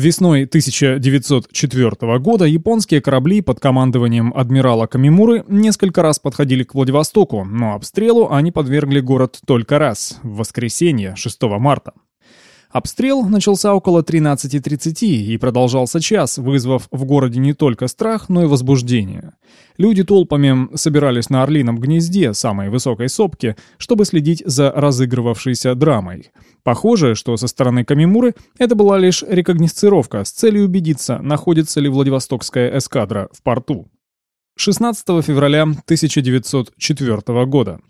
Весной 1904 года японские корабли под командованием адмирала Камимуры несколько раз подходили к Владивостоку, но обстрелу они подвергли город только раз, в воскресенье, 6 марта. Обстрел начался около 13.30 и продолжался час, вызвав в городе не только страх, но и возбуждение. Люди толпами собирались на Орлином гнезде, самой высокой сопке, чтобы следить за разыгрывавшейся драмой. Похоже, что со стороны Камимуры это была лишь рекогносцировка с целью убедиться, находится ли Владивостокская эскадра в порту. 16 февраля 1904 года.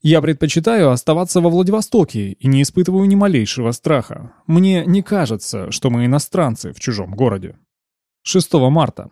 Я предпочитаю оставаться во Владивостоке и не испытываю ни малейшего страха. Мне не кажется, что мы иностранцы в чужом городе. 6 марта.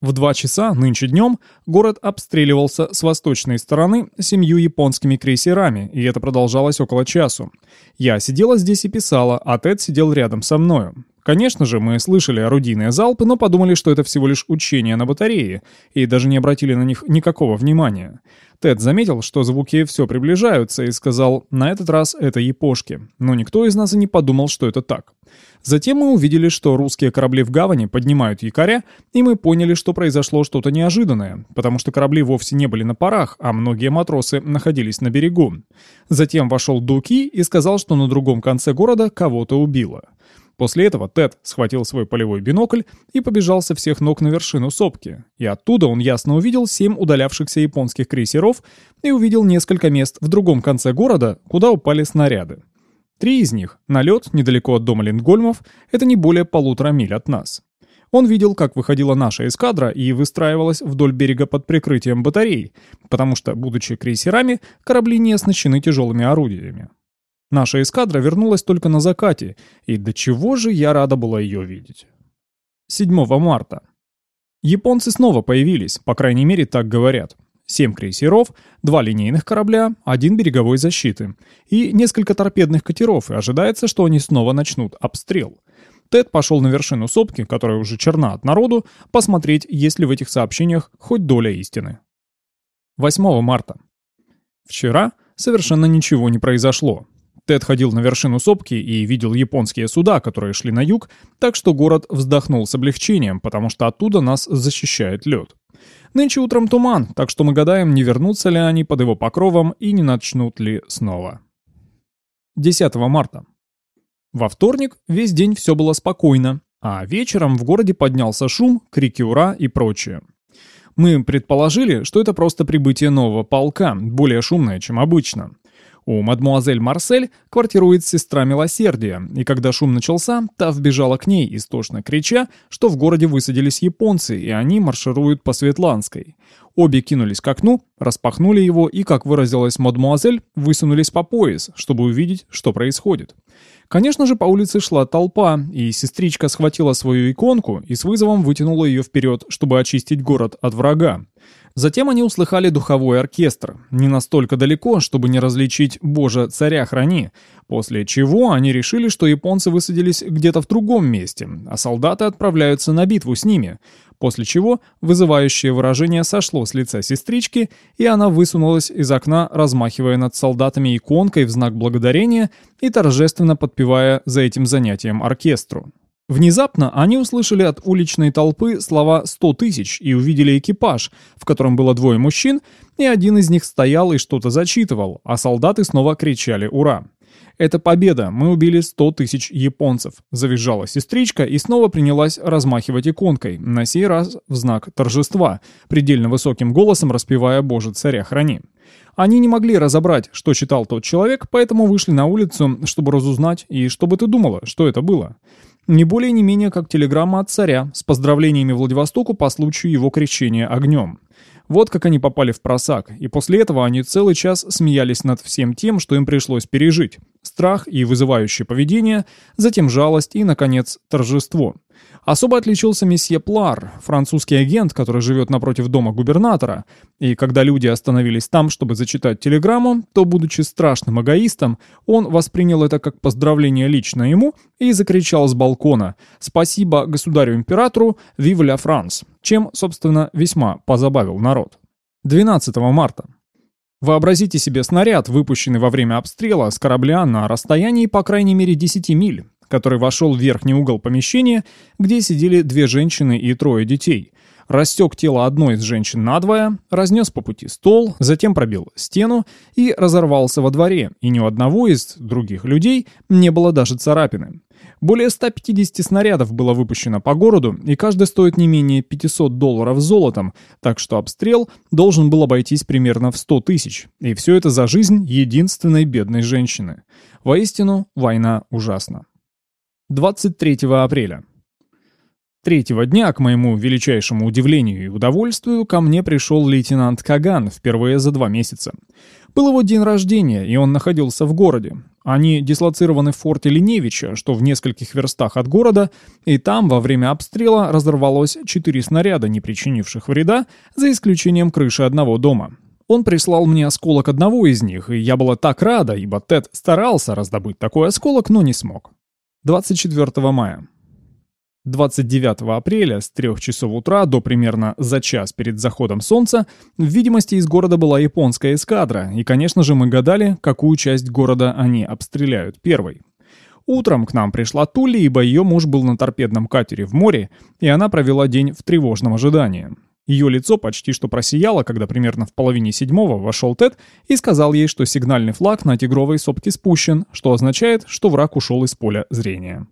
В два часа нынче днем город обстреливался с восточной стороны семью японскими крейсерами, и это продолжалось около часу. Я сидела здесь и писала, а Тед сидел рядом со мною. Конечно же, мы слышали орудийные залпы, но подумали, что это всего лишь учения на батарее, и даже не обратили на них никакого внимания. Тед заметил, что звуки все приближаются, и сказал, на этот раз это япошки. Но никто из нас и не подумал, что это так. Затем мы увидели, что русские корабли в гавани поднимают якоря, и мы поняли, что произошло что-то неожиданное, потому что корабли вовсе не были на парах, а многие матросы находились на берегу. Затем вошел Дуки и сказал, что на другом конце города кого-то убило. После этого Тед схватил свой полевой бинокль и побежал со всех ног на вершину сопки. И оттуда он ясно увидел семь удалявшихся японских крейсеров и увидел несколько мест в другом конце города, куда упали снаряды. Три из них, на лед недалеко от дома Лингольмов, это не более полутора миль от нас. Он видел, как выходила наша эскадра и выстраивалась вдоль берега под прикрытием батарей, потому что, будучи крейсерами, корабли не оснащены тяжелыми орудиями. Наша эскадра вернулась только на закате, и до чего же я рада была ее видеть. 7 марта. Японцы снова появились, по крайней мере так говорят. Семь крейсеров, два линейных корабля, один береговой защиты и несколько торпедных катеров, и ожидается, что они снова начнут обстрел. Тед пошел на вершину сопки, которая уже черна от народу, посмотреть, есть ли в этих сообщениях хоть доля истины. 8 марта. Вчера совершенно ничего не произошло. Тед ходил на вершину сопки и видел японские суда, которые шли на юг, так что город вздохнул с облегчением, потому что оттуда нас защищает лед. Нынче утром туман, так что мы гадаем, не вернутся ли они под его покровом и не начнут ли снова. 10 марта. Во вторник весь день все было спокойно, а вечером в городе поднялся шум, крики «Ура!» и прочее. Мы предположили, что это просто прибытие нового полка, более шумное, чем обычно. У мадмуазель Марсель квартирует сестра Милосердия, и когда шум начался, та вбежала к ней, истошно крича, что в городе высадились японцы, и они маршируют по Светланской. Обе кинулись к окну, распахнули его и, как выразилась мадмуазель, высунулись по пояс, чтобы увидеть, что происходит. Конечно же, по улице шла толпа, и сестричка схватила свою иконку и с вызовом вытянула ее вперед, чтобы очистить город от врага. Затем они услыхали духовой оркестр, не настолько далеко, чтобы не различить «Боже, царя храни», после чего они решили, что японцы высадились где-то в другом месте, а солдаты отправляются на битву с ними, после чего вызывающее выражение сошло с лица сестрички, и она высунулась из окна, размахивая над солдатами иконкой в знак благодарения и торжественно подпевая за этим занятием оркестру. Внезапно они услышали от уличной толпы слова «сто тысяч» и увидели экипаж, в котором было двое мужчин, и один из них стоял и что-то зачитывал, а солдаты снова кричали «Ура!». «Это победа! Мы убили сто тысяч японцев!» — завизжала сестричка и снова принялась размахивать иконкой, на сей раз в знак торжества, предельно высоким голосом распевая «Боже, царя храни!». Они не могли разобрать, что читал тот человек, поэтому вышли на улицу, чтобы разузнать, и чтобы ты думала, что это было. Не более не менее, как телеграмма от царя с поздравлениями Владивостоку по случаю его крещения огнем. Вот как они попали в просак, и после этого они целый час смеялись над всем тем, что им пришлось пережить. Страх и вызывающее поведение, затем жалость и, наконец, торжество. Особо отличился месье Плар, французский агент, который живет напротив дома губернатора, и когда люди остановились там, чтобы зачитать телеграмму, то, будучи страшным эгоистом, он воспринял это как поздравление лично ему и закричал с балкона «Спасибо государю-императору, вив ля Франс», чем, собственно, весьма позабавил народ. 12 марта. Вообразите себе снаряд, выпущенный во время обстрела с корабля на расстоянии по крайней мере 10 миль, который вошел в верхний угол помещения, где сидели две женщины и трое детей. Растек тело одной из женщин надвое, разнес по пути стол, затем пробил стену и разорвался во дворе, и ни у одного из других людей не было даже царапины. Более 150 снарядов было выпущено по городу, и каждый стоит не менее 500 долларов золотом, так что обстрел должен был обойтись примерно в 100 тысяч. И все это за жизнь единственной бедной женщины. Воистину, война ужасна. 23 апреля. Третьего дня, к моему величайшему удивлению и удовольствию, ко мне пришел лейтенант Каган впервые за два месяца. Был его день рождения, и он находился в городе. Они дислоцированы в форте Леневича, что в нескольких верстах от города, и там во время обстрела разорвалось четыре снаряда, не причинивших вреда, за исключением крыши одного дома. Он прислал мне осколок одного из них, и я была так рада, ибо Тед старался раздобыть такой осколок, но не смог. 24 мая. 29 апреля с 3 часов утра до примерно за час перед заходом солнца в видимости из города была японская эскадра, и, конечно же, мы гадали, какую часть города они обстреляют первой. Утром к нам пришла Тули, ибо ее муж был на торпедном катере в море, и она провела день в тревожном ожидании. Ее лицо почти что просияло, когда примерно в половине седьмого вошел Тед и сказал ей, что сигнальный флаг на тигровой сопке спущен, что означает, что враг ушел из поля зрения.